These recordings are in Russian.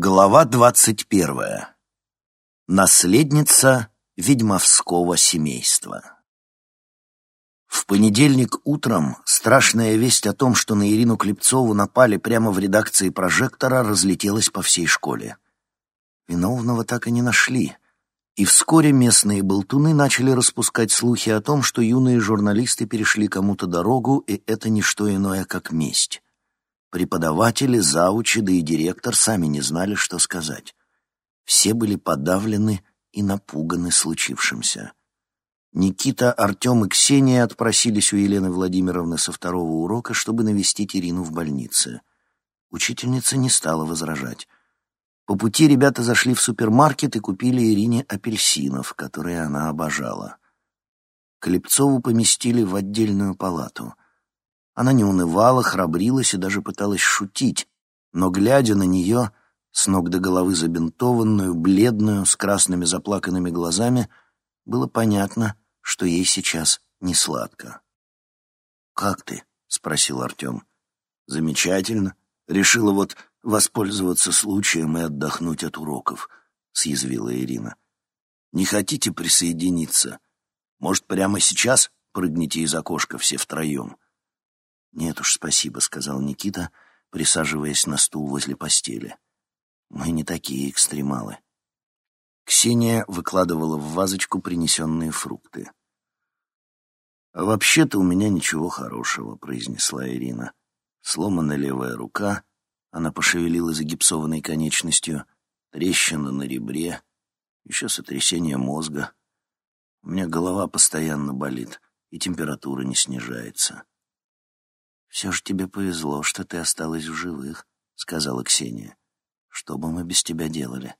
Глава двадцать первая. Наследница ведьмовского семейства. В понедельник утром страшная весть о том, что на Ирину Клепцову напали прямо в редакции «Прожектора», разлетелась по всей школе. Виновного так и не нашли, и вскоре местные болтуны начали распускать слухи о том, что юные журналисты перешли кому-то дорогу, и это не что иное, как месть. Преподаватели, заучи, да и директор сами не знали, что сказать. Все были подавлены и напуганы случившимся. Никита, Артем и Ксения отпросились у Елены Владимировны со второго урока, чтобы навестить Ирину в больнице. Учительница не стала возражать. По пути ребята зашли в супермаркет и купили Ирине апельсинов, которые она обожала. Клепцову поместили в отдельную палату — она не унывала, храбрилась и даже пыталась шутить, но, глядя на нее, с ног до головы забинтованную, бледную, с красными заплаканными глазами, было понятно, что ей сейчас не сладко. «Как ты?» — спросил Артем. «Замечательно. Решила вот воспользоваться случаем и отдохнуть от уроков», — съязвила Ирина. «Не хотите присоединиться? Может, прямо сейчас прыгните из окошка все втроем?» «Нет уж, спасибо», — сказал Никита, присаживаясь на стул возле постели. «Мы не такие экстремалы». Ксения выкладывала в вазочку принесенные фрукты. «А вообще-то у меня ничего хорошего», — произнесла Ирина. Сломана левая рука, она пошевелила загипсованной конечностью, трещина на ребре, еще сотрясение мозга. У меня голова постоянно болит, и температура не снижается. «Все же тебе повезло, что ты осталась в живых», — сказала Ксения. «Что бы мы без тебя делали?»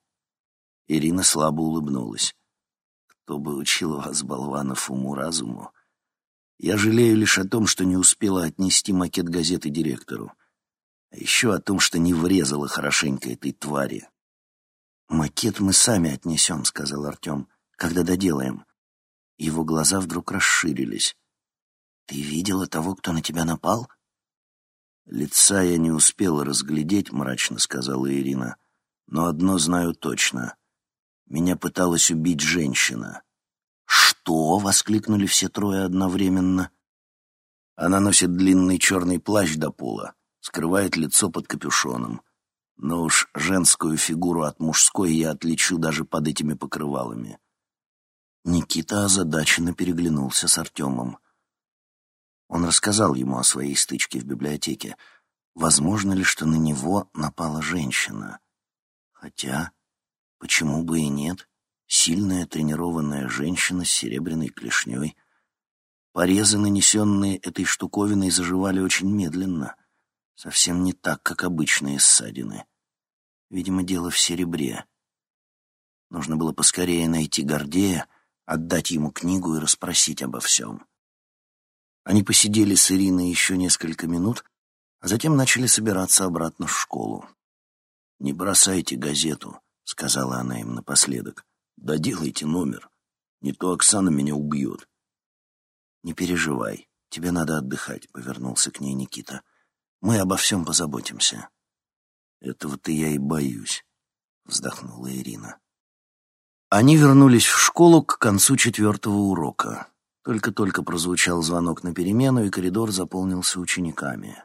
Ирина слабо улыбнулась. «Кто бы учил вас, болванов, уму-разуму? Я жалею лишь о том, что не успела отнести макет газеты директору. А еще о том, что не врезала хорошенько этой твари». «Макет мы сами отнесем», — сказал Артем, — «когда доделаем». Его глаза вдруг расширились. «Ты видела того, кто на тебя напал?» «Лица я не успела разглядеть», — мрачно сказала Ирина. «Но одно знаю точно. Меня пыталась убить женщина». «Что?» — воскликнули все трое одновременно. Она носит длинный черный плащ до пола, скрывает лицо под капюшоном. Но уж женскую фигуру от мужской я отличу даже под этими покрывалами. Никита озадаченно переглянулся с Артемом. Он рассказал ему о своей стычке в библиотеке. Возможно ли, что на него напала женщина? Хотя, почему бы и нет? Сильная тренированная женщина с серебряной клешней. Порезы, нанесенные этой штуковиной, заживали очень медленно. Совсем не так, как обычные ссадины. Видимо, дело в серебре. Нужно было поскорее найти Гордея, отдать ему книгу и расспросить обо всем. Они посидели с Ириной еще несколько минут, а затем начали собираться обратно в школу. «Не бросайте газету», — сказала она им напоследок. «Доделайте номер. Не то Оксана меня убьет». «Не переживай, тебе надо отдыхать», — повернулся к ней Никита. «Мы обо всем позаботимся». «Этого-то я и боюсь», — вздохнула Ирина. Они вернулись в школу к концу четвертого урока. Только-только прозвучал звонок на перемену, и коридор заполнился учениками.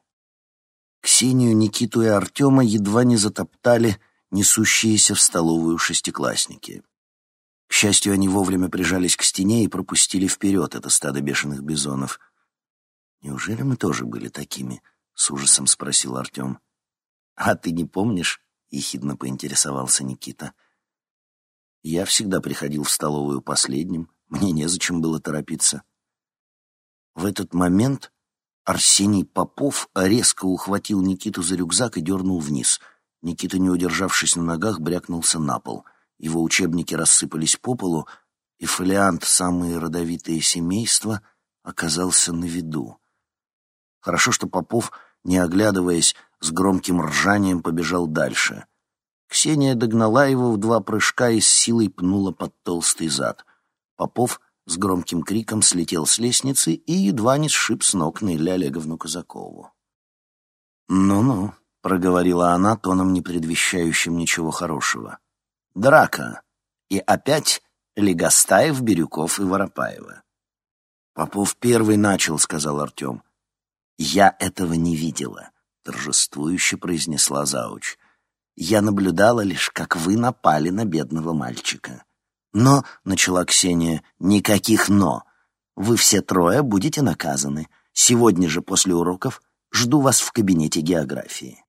Ксению, Никиту и Артема едва не затоптали несущиеся в столовую шестиклассники. К счастью, они вовремя прижались к стене и пропустили вперед это стадо бешеных бизонов. «Неужели мы тоже были такими?» — с ужасом спросил Артем. «А ты не помнишь?» — ехидно поинтересовался Никита. «Я всегда приходил в столовую последним, мне незачем было торопиться. В этот момент Арсений Попов резко ухватил Никиту за рюкзак и дернул вниз. Никита, не удержавшись на ногах, брякнулся на пол. Его учебники рассыпались по полу, и фолиант «Самые родовитые семейства» оказался на виду. Хорошо, что Попов, не оглядываясь, с громким ржанием побежал дальше. Ксения догнала его в два прыжка и с силой пнула под толстый зад — Попов с громким криком слетел с лестницы и едва не сшиб с ног Нелли Олеговну Казакову. «Ну-ну», проговорила она тоном, не предвещающим ничего хорошего. «Драка. И опять Легостаев, Бирюков и Воропаева». «Попов первый начал», — сказал Артем. «Я этого не видела», — торжествующе произнесла Зауч. «Я наблюдала лишь, как вы напали на бедного мальчика». «Но», — начала Ксения, — «никаких «но». Вы все трое будете наказаны. Сегодня же после уроков жду вас в кабинете географии».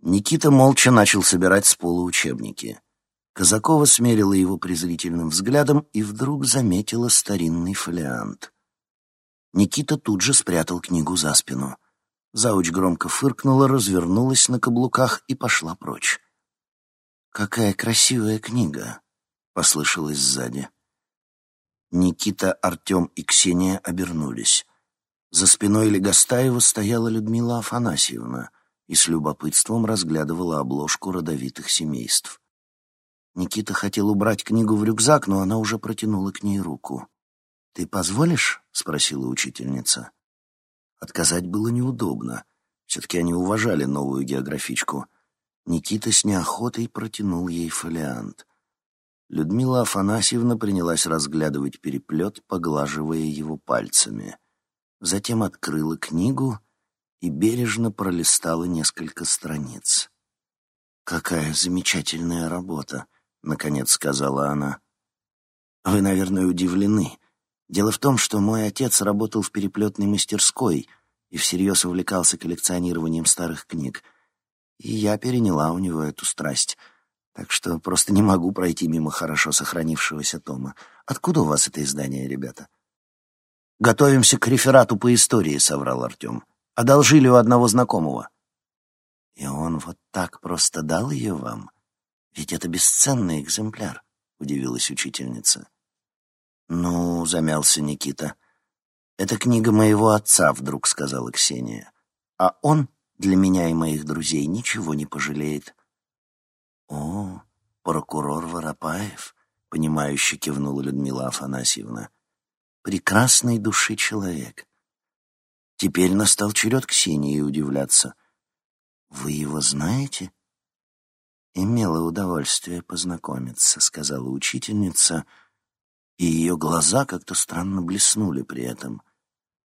Никита молча начал собирать с пола учебники. Казакова смерила его презрительным взглядом и вдруг заметила старинный фолиант. Никита тут же спрятал книгу за спину. Зауч громко фыркнула, развернулась на каблуках и пошла прочь. «Какая красивая книга!» — послышалось сзади. Никита, Артем и Ксения обернулись. За спиной Легостаева стояла Людмила Афанасьевна и с любопытством разглядывала обложку родовитых семейств. Никита хотел убрать книгу в рюкзак, но она уже протянула к ней руку. «Ты позволишь?» — спросила учительница. Отказать было неудобно. Все-таки они уважали новую географичку. Никита с неохотой протянул ей фолиант. Людмила Афанасьевна принялась разглядывать переплет, поглаживая его пальцами. Затем открыла книгу и бережно пролистала несколько страниц. «Какая замечательная работа!» — наконец сказала она. «Вы, наверное, удивлены. Дело в том, что мой отец работал в переплетной мастерской и всерьез увлекался коллекционированием старых книг. И я переняла у него эту страсть. Так что просто не могу пройти мимо хорошо сохранившегося тома. Откуда у вас это издание, ребята? «Готовимся к реферату по истории», — соврал Артем. «Одолжили у одного знакомого». «И он вот так просто дал ее вам? Ведь это бесценный экземпляр», — удивилась учительница. «Ну, — замялся Никита, — это книга моего отца, — вдруг сказала Ксения. А он для меня и моих друзей ничего не пожалеет». «О, прокурор Воропаев», — понимающе кивнула Людмила Афанасьевна. «Прекрасной души человек». Теперь настал черед Ксении удивляться. «Вы его знаете?» «Имела удовольствие познакомиться», — сказала учительница, — и ее глаза как-то странно блеснули при этом.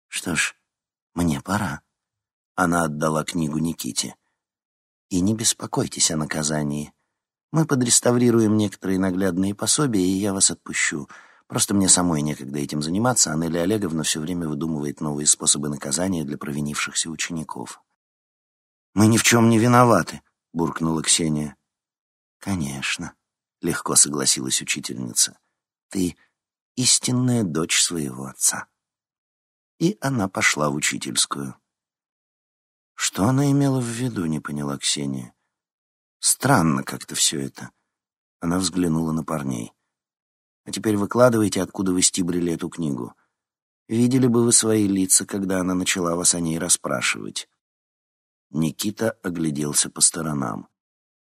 «Что ж, мне пора». Она отдала книгу Никите. «И не беспокойтесь о наказании. Мы подреставрируем некоторые наглядные пособия, и я вас отпущу. Просто мне самой некогда этим заниматься, а Нелли Олеговна все время выдумывает новые способы наказания для провинившихся учеников». «Мы ни в чем не виноваты», — буркнула Ксения. «Конечно», — легко согласилась учительница. «Ты истинная дочь своего отца. И она пошла в учительскую. Что она имела в виду, не поняла Ксения. Странно как-то все это. Она взглянула на парней. А теперь выкладывайте, откуда вы стибрили эту книгу. Видели бы вы свои лица, когда она начала вас о ней расспрашивать. Никита огляделся по сторонам.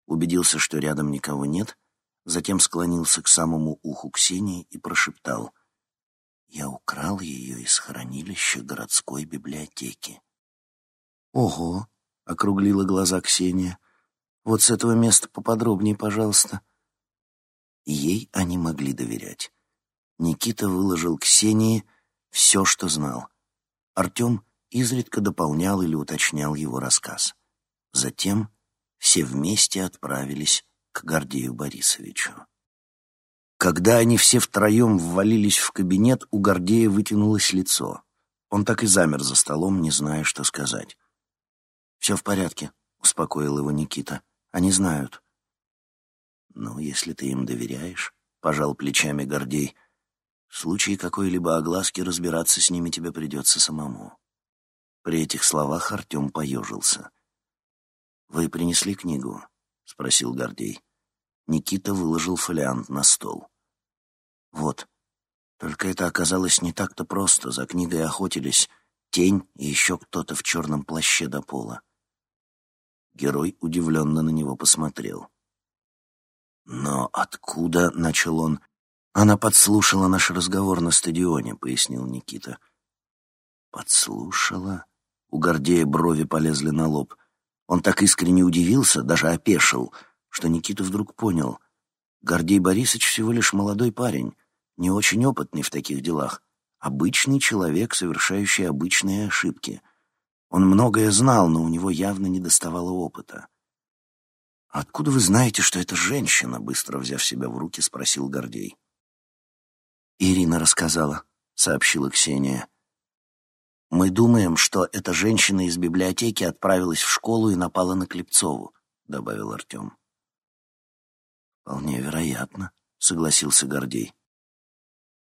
Убедился, что рядом никого нет, затем склонился к самому уху Ксении и прошептал. «Я украл ее из хранилища городской библиотеки». «Ого!» — округлила глаза Ксения. «Вот с этого места поподробнее, пожалуйста». Ей они могли доверять. Никита выложил Ксении все, что знал. Артем изредка дополнял или уточнял его рассказ. Затем все вместе отправились к Гордею Борисовичу. Когда они все втроем ввалились в кабинет, у Гордея вытянулось лицо. Он так и замер за столом, не зная, что сказать. «Все в порядке», — успокоил его Никита. «Они знают». «Ну, если ты им доверяешь», — пожал плечами Гордей, «в случае какой-либо огласки разбираться с ними тебе придется самому». При этих словах Артем поежился. «Вы принесли книгу?» — спросил Гордей. Никита выложил фолиант на стол. «Вот. Только это оказалось не так-то просто. За книгой охотились тень и еще кто-то в черном плаще до пола». Герой удивленно на него посмотрел. «Но откуда?» — начал он. «Она подслушала наш разговор на стадионе», — пояснил Никита. «Подслушала?» У Гордея брови полезли на лоб. Он так искренне удивился, даже опешил, что Никита вдруг понял. Гордей Борисович всего лишь молодой парень, не очень опытный в таких делах, обычный человек, совершающий обычные ошибки. Он многое знал, но у него явно не доставало опыта. «Откуда вы знаете, что это женщина?» — быстро взяв себя в руки, спросил Гордей. «Ирина рассказала», — сообщила Ксения. «Мы думаем, что эта женщина из библиотеки отправилась в школу и напала на Клепцову», — добавил Артем. «Вполне вероятно», — согласился Гордей.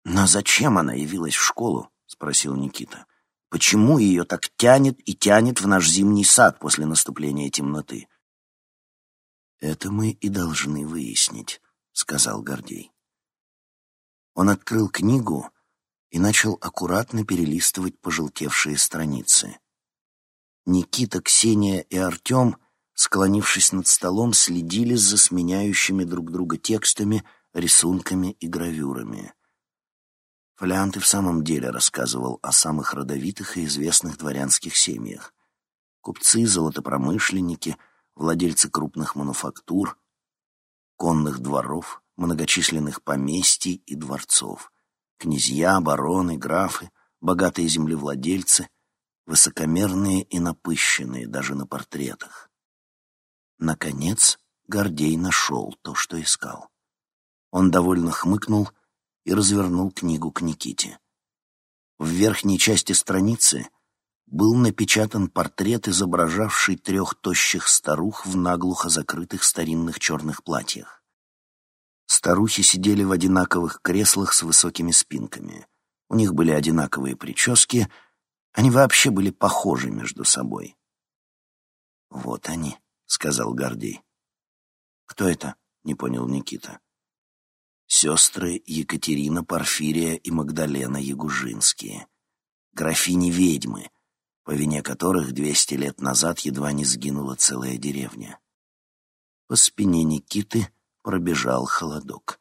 «Но зачем она явилась в школу?» — спросил Никита. «Почему ее так тянет и тянет в наш зимний сад после наступления темноты?» «Это мы и должны выяснить», — сказал Гордей. Он открыл книгу и начал аккуратно перелистывать пожелтевшие страницы. Никита, Ксения и Артем, склонившись над столом, следили за сменяющими друг друга текстами, рисунками и гравюрами. Фолиант и в самом деле рассказывал о самых родовитых и известных дворянских семьях. Купцы, золотопромышленники, владельцы крупных мануфактур, конных дворов, многочисленных поместий и дворцов, князья, бароны, графы, богатые землевладельцы, высокомерные и напыщенные даже на портретах. Наконец, Гордей нашел то, что искал. Он довольно хмыкнул и развернул книгу к Никите. В верхней части страницы был напечатан портрет, изображавший трех тощих старух в наглухо закрытых старинных черных платьях. Старухи сидели в одинаковых креслах с высокими спинками. У них были одинаковые прически, они вообще были похожи между собой. «Вот они», — сказал Гордей. «Кто это?» — не понял Никита. «Сестры Екатерина, Порфирия и Магдалена Ягужинские. Графини-ведьмы, по вине которых двести лет назад едва не сгинула целая деревня». По спине Никиты пробежал холодок.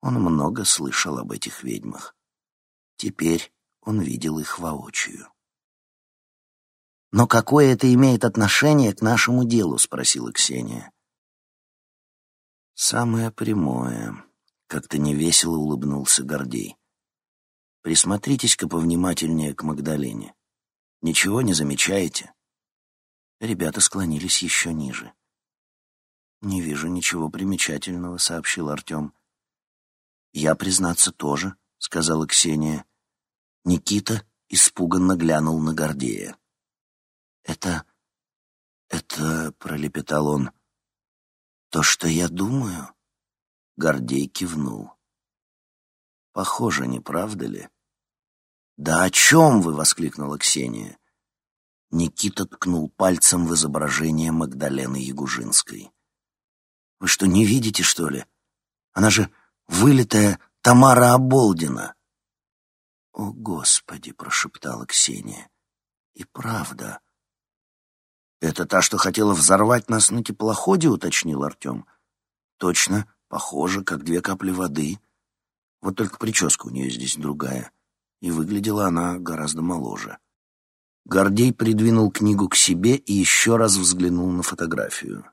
Он много слышал об этих ведьмах. Теперь он видел их воочию. «Но какое это имеет отношение к нашему делу?» — спросила Ксения. «Самое прямое», — как-то невесело улыбнулся Гордей. «Присмотритесь-ка повнимательнее к Магдалене. Ничего не замечаете?» Ребята склонились еще ниже. «Не вижу ничего примечательного», — сообщил Артем. «Я, признаться, тоже», — сказала Ксения. Никита испуганно глянул на Гордея. «Это... это...» — пролепетал он. «То, что я думаю?» Гордей кивнул. «Похоже, не правда ли?» «Да о чем вы?» — воскликнула Ксения. Никита ткнул пальцем в изображение Магдалены Ягужинской. Вы что, не видите, что ли? Она же вылитая Тамара Оболдина. «О, Господи!» — прошептала Ксения. «И правда». «Это та, что хотела взорвать нас на теплоходе?» — уточнил Артем. «Точно, похоже, как две капли воды. Вот только прическа у нее здесь другая, и выглядела она гораздо моложе». Гордей придвинул книгу к себе и еще раз взглянул на фотографию.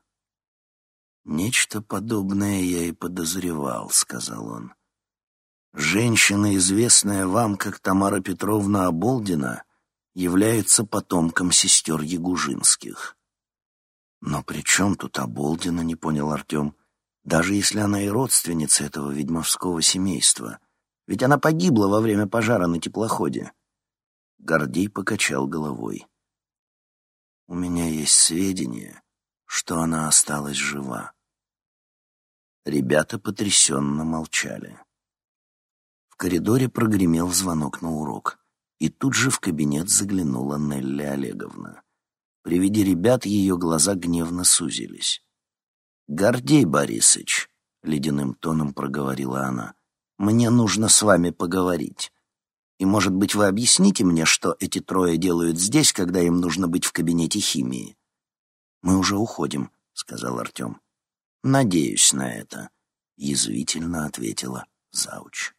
«Нечто подобное я и подозревал», — сказал он. «Женщина, известная вам как Тамара Петровна Оболдина, является потомком сестер Ягужинских». «Но при чем тут Оболдина?» — не понял Артем. «Даже если она и родственница этого ведьмовского семейства. Ведь она погибла во время пожара на теплоходе». Гордей покачал головой. «У меня есть сведения, что она осталась жива». Ребята потрясенно молчали. В коридоре прогремел звонок на урок, и тут же в кабинет заглянула Нелли Олеговна. При виде ребят ее глаза гневно сузились. «Гордей Борисыч», — ледяным тоном проговорила она, — «мне нужно с вами поговорить. И, может быть, вы объясните мне, что эти трое делают здесь, когда им нужно быть в кабинете химии?» «Мы уже уходим», — сказал Артем. «Надеюсь на это», — язвительно ответила Зауч.